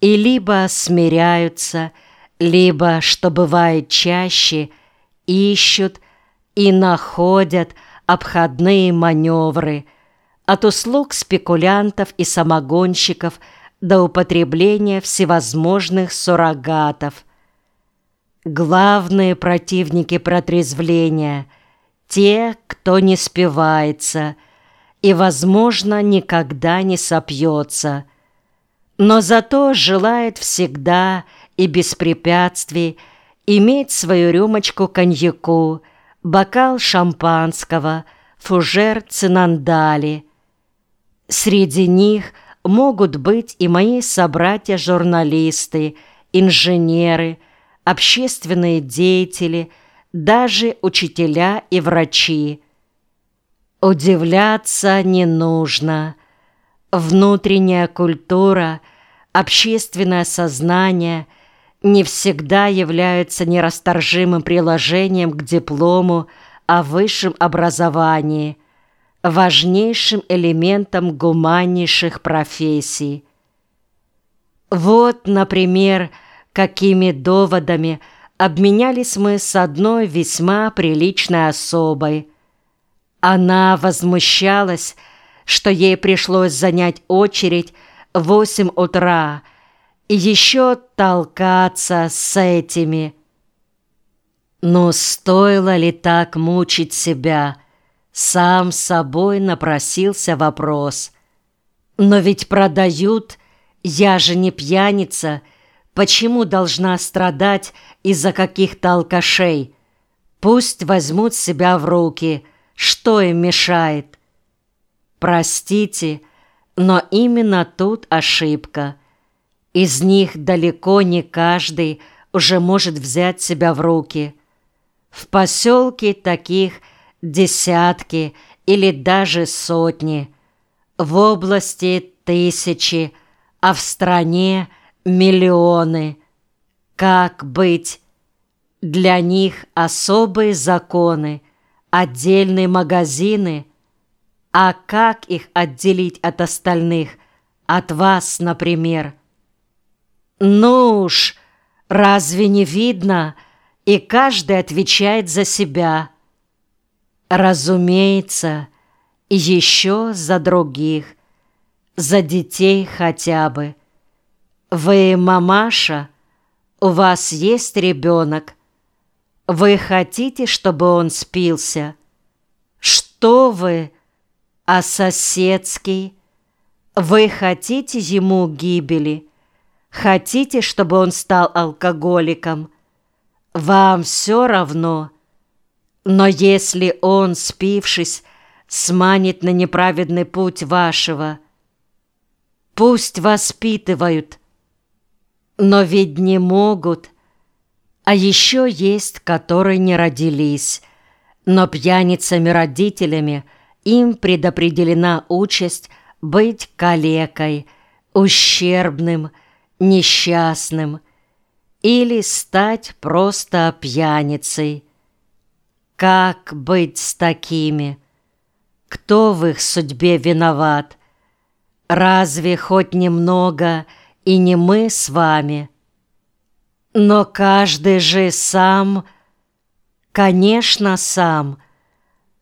и либо смиряются, либо, что бывает чаще, ищут и находят обходные маневры от услуг спекулянтов и самогонщиков до употребления всевозможных суррогатов. Главные противники протрезвления – те, кто не спивается и, возможно, никогда не сопьется, но зато желает всегда и без препятствий иметь свою рюмочку коньяку, бокал шампанского, фужер цинандали. Среди них могут быть и мои собратья-журналисты, инженеры, общественные деятели, даже учителя и врачи. Удивляться не нужно. Внутренняя культура, общественное сознание – не всегда являются нерасторжимым приложением к диплому о высшем образовании, важнейшим элементом гуманнейших профессий. Вот, например, какими доводами обменялись мы с одной весьма приличной особой. Она возмущалась, что ей пришлось занять очередь восемь утра – и еще толкаться с этими. Но стоило ли так мучить себя? Сам собой напросился вопрос. Но ведь продают, я же не пьяница, почему должна страдать из-за каких-то алкашей? Пусть возьмут себя в руки, что им мешает? Простите, но именно тут ошибка. Из них далеко не каждый уже может взять себя в руки. В поселке таких десятки или даже сотни, в области тысячи, а в стране миллионы. Как быть? Для них особые законы, отдельные магазины. А как их отделить от остальных? От вас, например – ну уж, разве не видно? И каждый отвечает за себя. Разумеется, еще за других, за детей хотя бы. Вы мамаша, у вас есть ребенок. Вы хотите, чтобы он спился? Что вы? А соседский? Вы хотите ему гибели? Хотите, чтобы он стал алкоголиком? Вам все равно. Но если он, спившись, сманит на неправедный путь вашего, пусть воспитывают, но ведь не могут. А еще есть, которые не родились, но пьяницами-родителями им предопределена участь быть калекой, ущербным, несчастным или стать просто пьяницей. Как быть с такими? Кто в их судьбе виноват? Разве хоть немного и не мы с вами? Но каждый же сам, конечно, сам,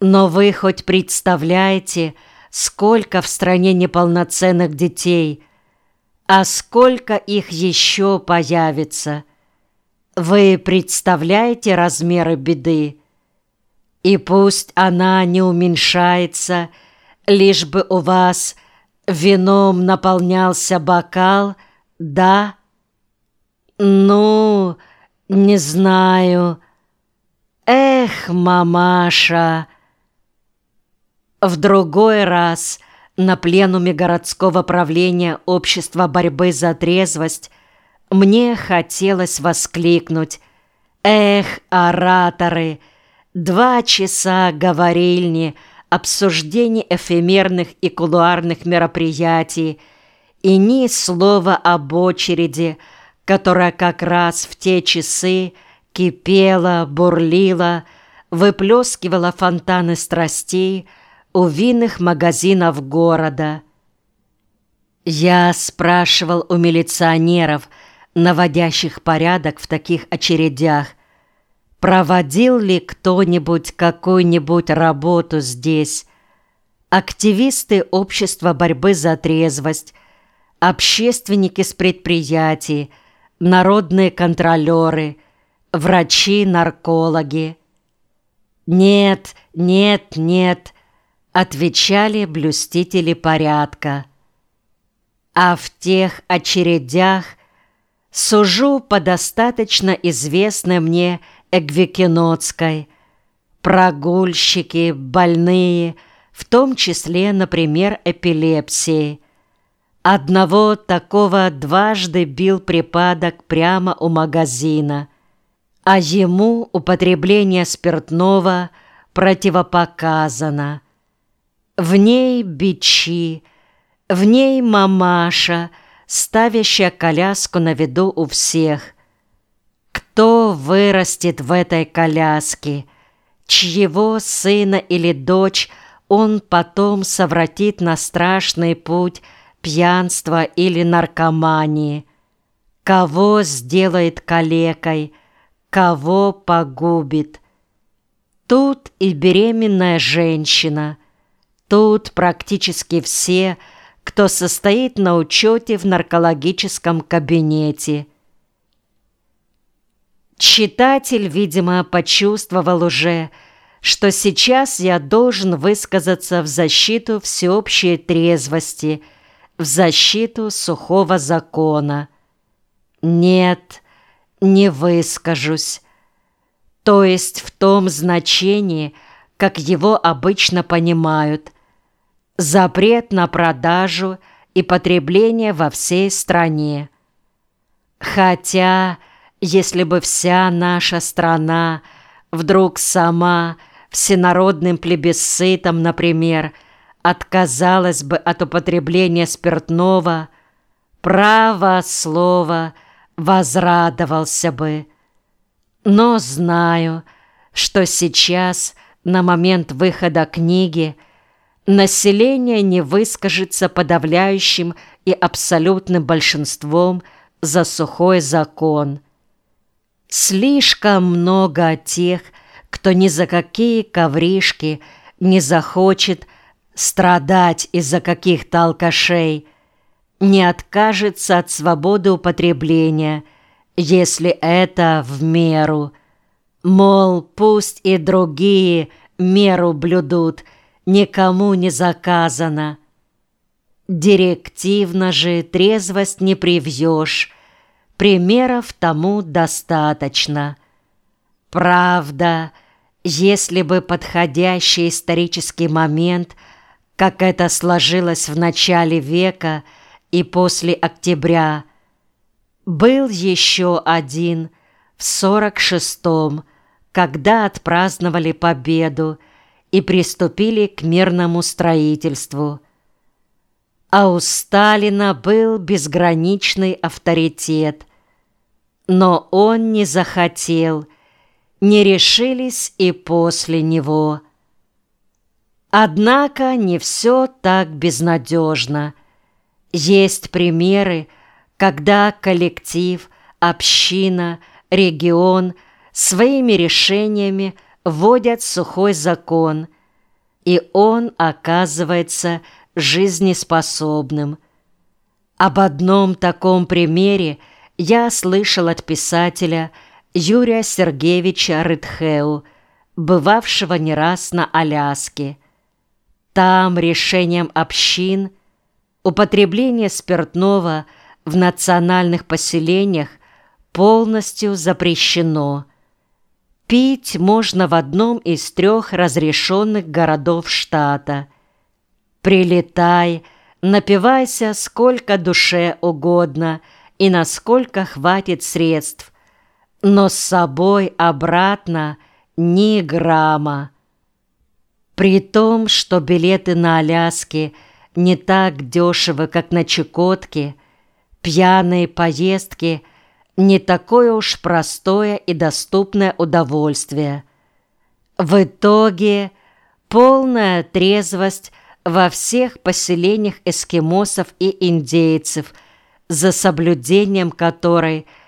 но вы хоть представляете, сколько в стране неполноценных детей – а сколько их еще появится? Вы представляете размеры беды? И пусть она не уменьшается, лишь бы у вас вином наполнялся бокал, да? Ну, не знаю. Эх, мамаша! В другой раз на пленуме городского правления Общества борьбы за трезвость мне хотелось воскликнуть «Эх, ораторы! Два часа говорильни, обсуждений эфемерных и кулуарных мероприятий и ни слова об очереди, которая как раз в те часы кипела, бурлила, выплескивала фонтаны страстей, у винных магазинов города. Я спрашивал у милиционеров, наводящих порядок в таких очередях, проводил ли кто-нибудь какую-нибудь работу здесь. Активисты общества борьбы за трезвость, общественники с предприятий, народные контролеры, врачи-наркологи. «Нет, нет, нет», — отвечали блюстители порядка а в тех очередях сужу по достаточно известной мне Эгвикинотской. Прогульщики, больные, в том числе, например, эпилепсией. Одного такого дважды бил припадок прямо у магазина, а ему употребление спиртного противопоказано. В ней бичи, в ней мамаша, ставящая коляску на виду у всех. Кто вырастет в этой коляске? Чьего сына или дочь он потом совратит на страшный путь пьянства или наркомании? Кого сделает калекой? Кого погубит? Тут и беременная женщина. Тут практически все – кто состоит на учете в наркологическом кабинете. Читатель, видимо, почувствовал уже, что сейчас я должен высказаться в защиту всеобщей трезвости, в защиту сухого закона. Нет, не выскажусь. То есть в том значении, как его обычно понимают – запрет на продажу и потребление во всей стране. Хотя, если бы вся наша страна вдруг сама всенародным плебисцитом, например, отказалась бы от употребления спиртного, право слово возрадовался бы. Но знаю, что сейчас, на момент выхода книги, население не выскажется подавляющим и абсолютным большинством за сухой закон. Слишком много тех, кто ни за какие ковришки не захочет страдать из-за каких-то алкашей, не откажется от свободы употребления, если это в меру. Мол, пусть и другие меру блюдут – никому не заказано. Директивно же трезвость не привьешь, примеров тому достаточно. Правда, если бы подходящий исторический момент, как это сложилось в начале века и после октября, был еще один в сорок шестом, когда отпраздновали победу, и приступили к мирному строительству. А у Сталина был безграничный авторитет, но он не захотел, не решились и после него. Однако не все так безнадежно. Есть примеры, когда коллектив, община, регион своими решениями – вводят сухой закон, и он оказывается жизнеспособным. Об одном таком примере я слышал от писателя Юрия Сергеевича Рыдхеу, бывавшего не раз на Аляске. Там решением общин употребление спиртного в национальных поселениях полностью запрещено – Пить можно в одном из трех разрешенных городов штата. Прилетай, напивайся сколько душе угодно и насколько хватит средств, но с собой обратно ни грамма. При том, что билеты на Аляске не так дешевы, как на Чукотке, пьяные поездки – не такое уж простое и доступное удовольствие. В итоге полная трезвость во всех поселениях эскимосов и индейцев, за соблюдением которой